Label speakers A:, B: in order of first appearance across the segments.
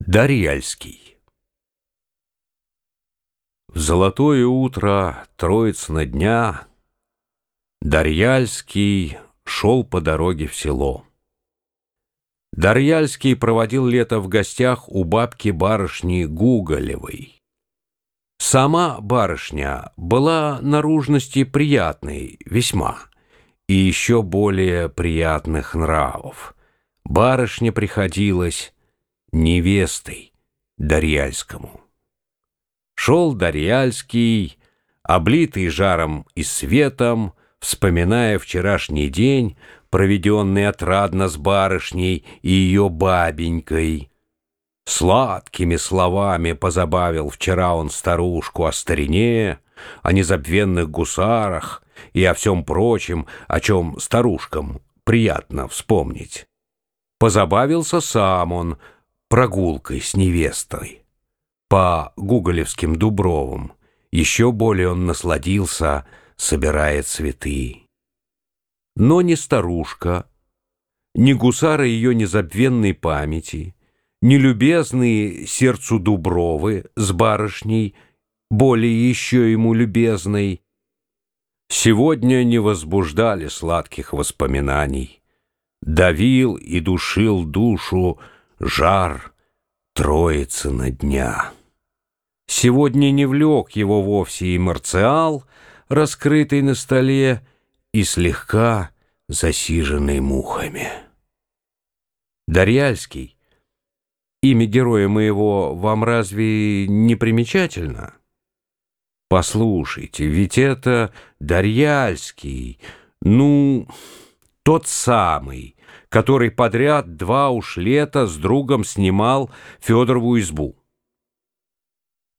A: Дарьяльский В золотое утро Троицына дня Дарьяльский шел по дороге в село. Дарьяльский проводил лето в гостях у бабки-барышни Гуголевой. Сама барышня была наружности приятной весьма и еще более приятных нравов. Барышня приходилась невестой Дарьяльскому. Шел Дарьяльский, облитый жаром и светом, вспоминая вчерашний день, проведенный отрадно с барышней и ее бабенькой. Сладкими словами позабавил вчера он старушку о старине, о незабвенных гусарах и о всем прочем, о чем старушкам приятно вспомнить. Позабавился сам он, прогулкой с невестой. По Гуголевским Дубровым еще более он насладился, собирая цветы. Но ни старушка, ни гусары ее незабвенной памяти, ни любезные сердцу Дубровы с барышней, более еще ему любезной, сегодня не возбуждали сладких воспоминаний. Давил и душил душу жар Троицына дня. Сегодня не влек его вовсе и марциал, раскрытый на столе, и слегка засиженный мухами. Дарьяльский, имя героя моего вам разве не примечательно? Послушайте, ведь это Дарьяльский, ну, тот самый, который подряд два уж лета с другом снимал Федорову избу.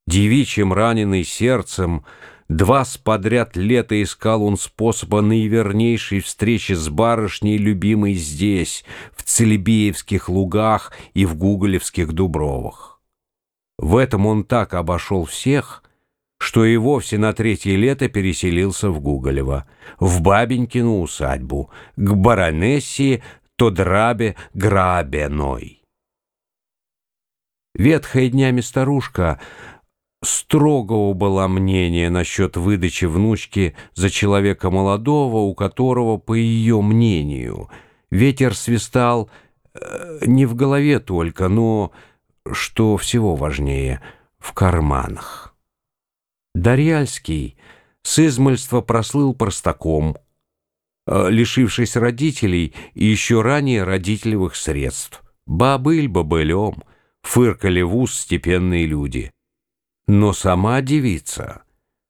A: Девичьим раненый сердцем Два с подряд лета искал он способа наивернейшей встречи с барышней, любимой здесь, в Целебеевских лугах и в Гуголевских дубровах. В этом он так обошел всех, что и вовсе на третье лето переселился в Гуголево, в бабенькину усадьбу, к баронессе Тодрабе Грабеной. Ветхая днями старушка строгого было мнение насчет выдачи внучки за человека молодого, у которого, по ее мнению, ветер свистал э, не в голове только, но, что всего важнее, в карманах. Дарьяльский с измольства прослыл простаком, лишившись родителей и еще ранее родителевых средств. Бабыль бабылем, фыркали в ус степенные люди. Но сама девица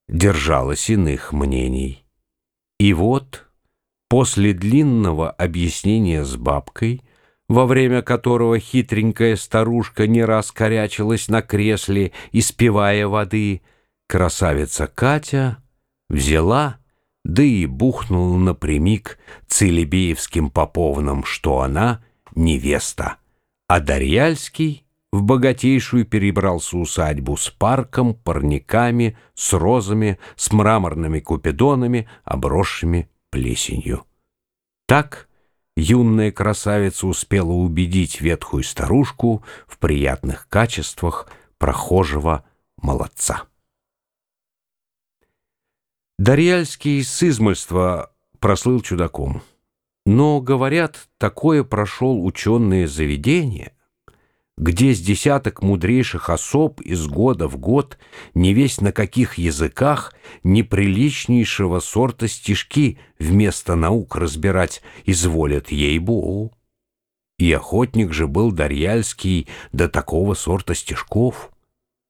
A: держалась иных мнений. И вот, после длинного объяснения с бабкой, во время которого хитренькая старушка не раз корячилась на кресле, испевая воды, красавица Катя взяла да и бухнул напрямик Целебеевским поповным, что она невеста, а Дарьяльский в богатейшую перебрался усадьбу с парком, парниками, с розами, с мраморными купидонами, обросшими плесенью. Так юная красавица успела убедить ветхую старушку в приятных качествах прохожего молодца. Дарьяльский с измольства прослыл чудаком. Но, говорят, такое прошел ученые заведения, где с десяток мудрейших особ из года в год, не весь на каких языках, неприличнейшего сорта стишки вместо наук разбирать изволят ей-богу. И охотник же был Дарьяльский до такого сорта стишков,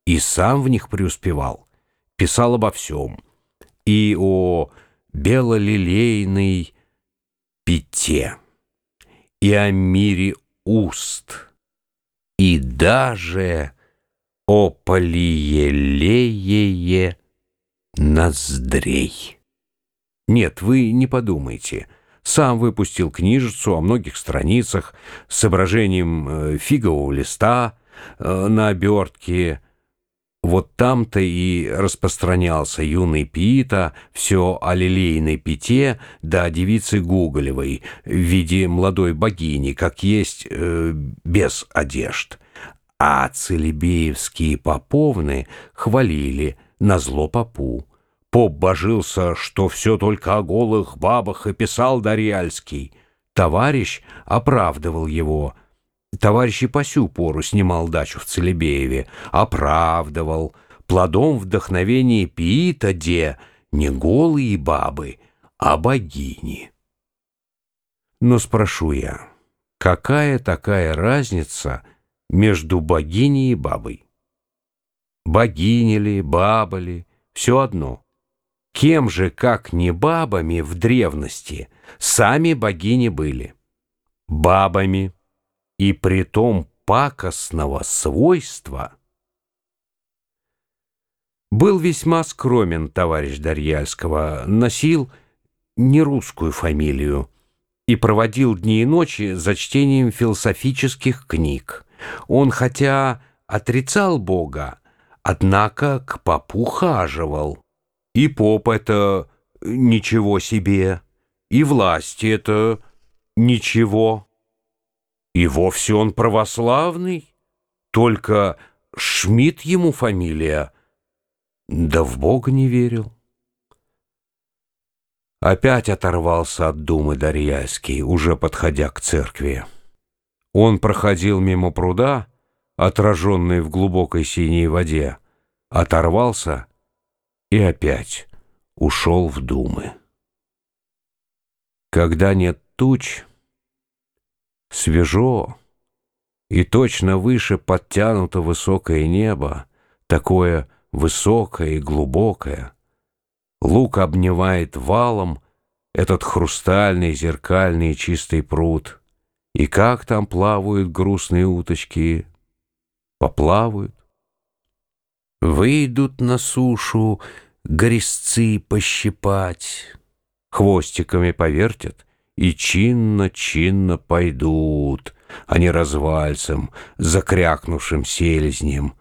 A: и сам в них преуспевал, писал обо всем — и о белолилейной пите, и о мире уст, и даже о полиелее ноздрей. Нет, вы не подумайте. Сам выпустил книжицу о многих страницах с изображением э, фигового листа э, на обертке, вот там-то и распространялся юный Пита все о лилейной пите да о девице Гуголевой в виде молодой богини, как есть э, без одежд. а целебеевские поповны хвалили на зло попу. Поп божился, что все только о голых бабах и писал Дарьяльский. Товарищ оправдывал его. Товарищ и по сю пору снимал дачу в Целебееве. Оправдывал. Плодом вдохновения Пита де не голые бабы, а богини. Но спрошу я, какая такая разница между богиней и бабой? Богиня ли, баба ли, все одно. Кем же, как не бабами в древности, сами богини были? Бабами, и при том пакостного свойства. Был весьма скромен товарищ Дарьяльского, носил не русскую фамилию и проводил дни и ночи за чтением философических книг. Он, хотя отрицал Бога, однако к попу хаживал. И поп это ничего себе, и власти это ничего. И вовсе он православный, только Шмидт ему фамилия, да в Бога не верил. Опять оторвался от думы Дарьяйский, уже подходя к церкви. Он проходил мимо пруда, отраженный в глубокой синей воде, оторвался — и опять ушел в думы. Когда нет туч, свежо, и точно выше подтянуто высокое небо, такое высокое и глубокое. Лук обнимает валом этот хрустальный, зеркальный чистый пруд. И как там плавают грустные уточки? Поплавают. Выйдут на сушу горесцы пощипать, Хвостиками повертят и чинно-чинно пойдут, Они развальцем, закрякнувшим селезнем,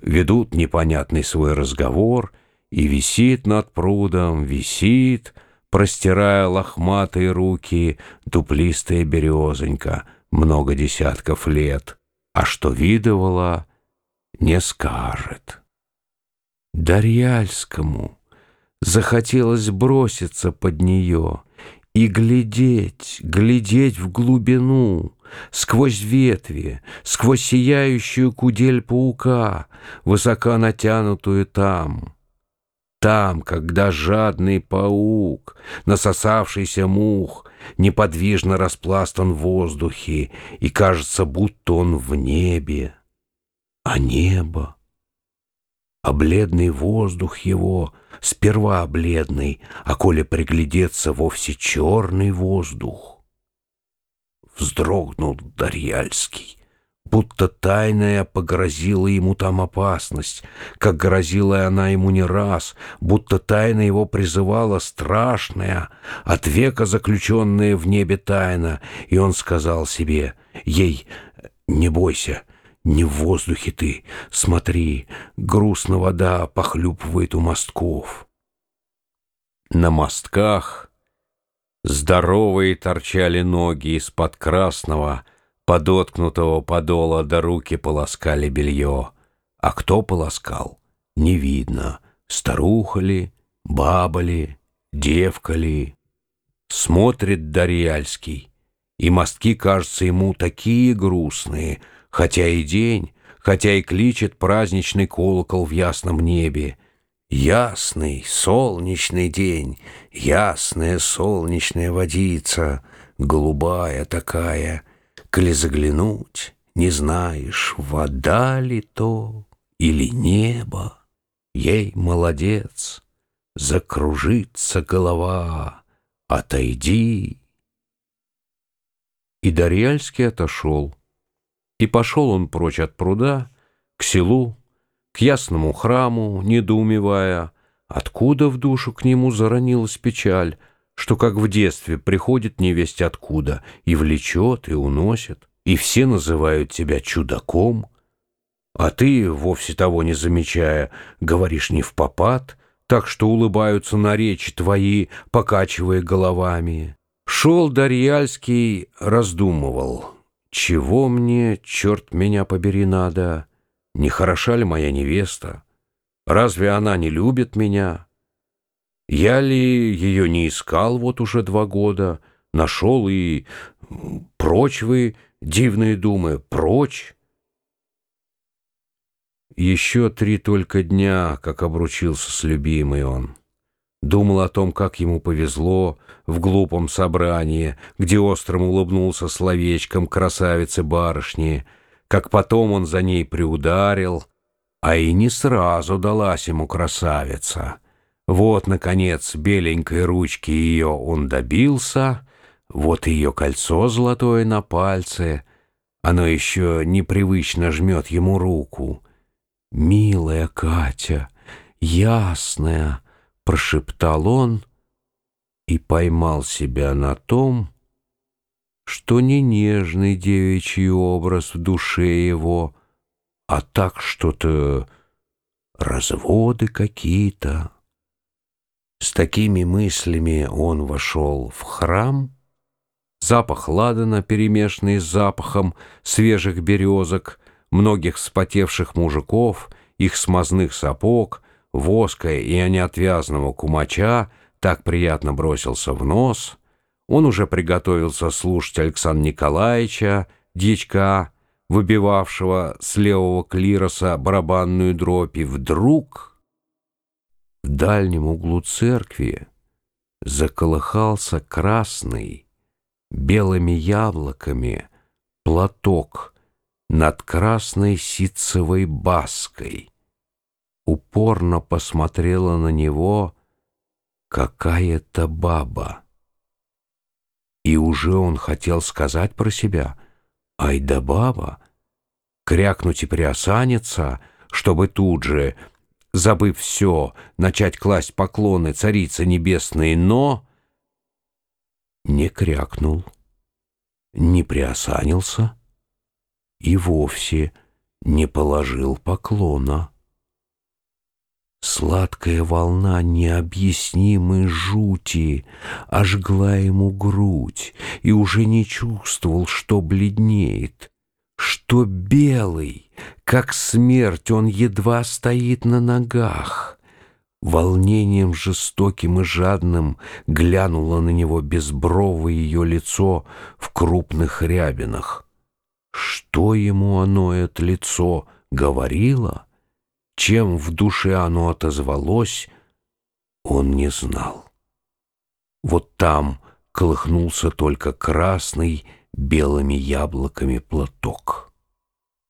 A: Ведут непонятный свой разговор, И висит над прудом, висит, Простирая лохматые руки, Дуплистая березонька, Много десятков лет, А что видывала, не скажет. Дарьяльскому захотелось броситься под нее и глядеть, глядеть в глубину, сквозь ветви, сквозь сияющую кудель паука, высоко натянутую там. Там, когда жадный паук, насосавшийся мух, неподвижно распластан в воздухе, и кажется, будто он в небе. А небо а бледный воздух его, сперва бледный, а коли приглядеться, вовсе черный воздух. Вздрогнул Дарьяльский, будто тайная погрозила ему там опасность, как грозила она ему не раз, будто тайна его призывала страшная, от века заключенная в небе тайна, и он сказал себе, ей, не бойся, — не в воздухе ты, смотри, грустно вода похлюпывает у мостков. На мостках здоровые торчали ноги из-под красного, подоткнутого подола до руки полоскали белье. А кто полоскал, не видно, старуха ли, баба ли, девка ли. Смотрит Дарьяльский, и мостки кажутся ему такие грустные — хотя и день, хотя и кличет праздничный колокол в ясном небе. Ясный, солнечный день, ясная солнечная водица, голубая такая, коли заглянуть, не знаешь, вода ли то или небо. Ей молодец, закружится голова, отойди. И Дарьяльский отошел. И пошел он прочь от пруда, к селу, к ясному храму, недоумевая, откуда в душу к нему заронилась печаль, что как в детстве приходит невесть откуда и влечет, и уносит, и все называют тебя чудаком, а ты, вовсе того не замечая, говоришь не в попад, так что улыбаются на речи твои, покачивая головами. Шел Дарьяльский, раздумывал — чего мне, черт меня побери, надо? Не хороша ли моя невеста? Разве она не любит меня? Я ли ее не искал вот уже два года, нашел и прочь вы, дивные думы, прочь? Еще три только дня, как обручился с любимой он. Думал о том, как ему повезло в глупом собрании, где острым улыбнулся словечком красавицы-барышни, как потом он за ней приударил, а и не сразу далась ему красавица. Вот, наконец, беленькой ручки ее он добился, вот ее кольцо золотое на пальце, оно еще непривычно жмет ему руку. «Милая Катя, ясная!» — прошептал он и поймал себя на том, что не нежный девичий образ в душе его, а так что-то разводы какие-то. С такими мыслями он вошел в храм. Запах ладана, перемешанный с запахом свежих березок, многих вспотевших мужиков, их смазных сапог, воска и неотвязного кумача так приятно бросился в нос. Он уже приготовился слушать Александра Николаевича, дьячка, выбивавшего с левого клироса барабанную дробь, и вдруг в дальнем углу церкви заколыхался красный белыми яблоками платок над красной ситцевой баской. Упорно посмотрела на него какая-то баба. И уже он хотел сказать про себя «Ай да баба!» крякнуть и приосаниться, чтобы тут же, забыв все, начать класть поклоны царицы небесной, но не крякнул, не приосанился и вовсе не положил поклона. Сладкая волна необъяснимой жути ожгла ему грудь, и уже не чувствовал, что бледнеет, что белый, как смерть, он едва стоит на ногах. Волнением жестоким и жадным глянуло на него безбровое ее лицо в крупных рябинах. Что ему оно, это лицо, говорило? Чем в душе оно отозвалось, он не знал. Вот там колыхнулся только красный белыми яблоками платок.